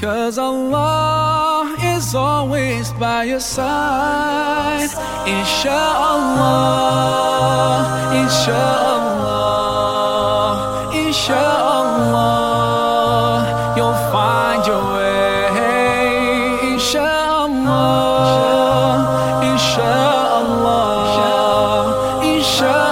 Cause Allah is always by your side. Insha'Allah, Insha'Allah, Insha'Allah, you'll find your way. Insha'Allah, Insha'Allah, Insha'Allah.